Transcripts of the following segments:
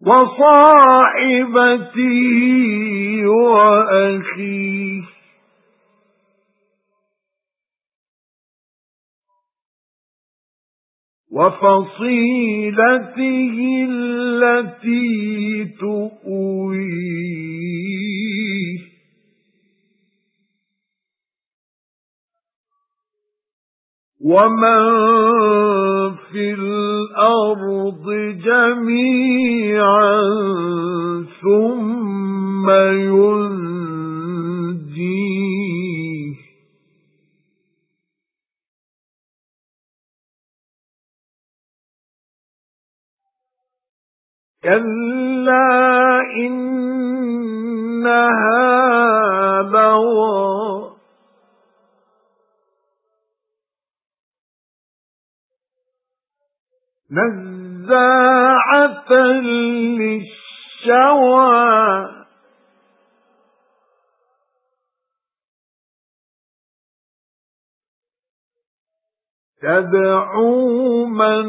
وَصَاحِبَتِهِ وَأَخِيهِ وَفَصِيلَتِهِ الَّتِي تُؤْوِيهِ. وَمَن فِي الْأَرْضِ جَمِيعًا ثُمَّ يُنْجِيهِ. كَلَّا إِنَّهَا لَظَى نَزَّاعَةً لِلشَّوَى. تَدْعُو مَنْ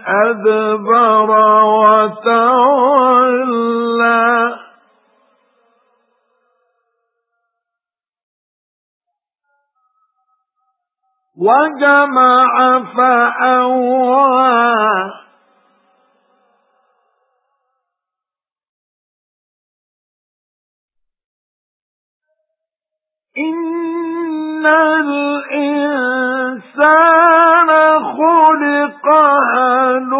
أَدْبَرَ وَتَوَلَّى. وَجَمَعَ فَأَوْعَى إِنَّ الْإِنسَانَ خُلِقَ هَلُوعًا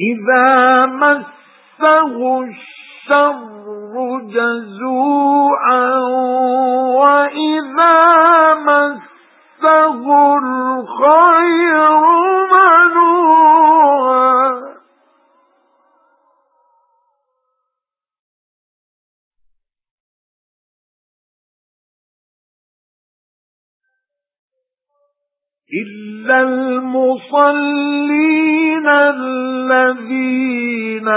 إِذَا مَسَّهُ الشَّرُّ جَزُوعًا وَإِذَا مَسَّهُ الْخَيْرُ مَنُوعًا. إِلَّا الْمُصَلِّينَ الَّذِينَ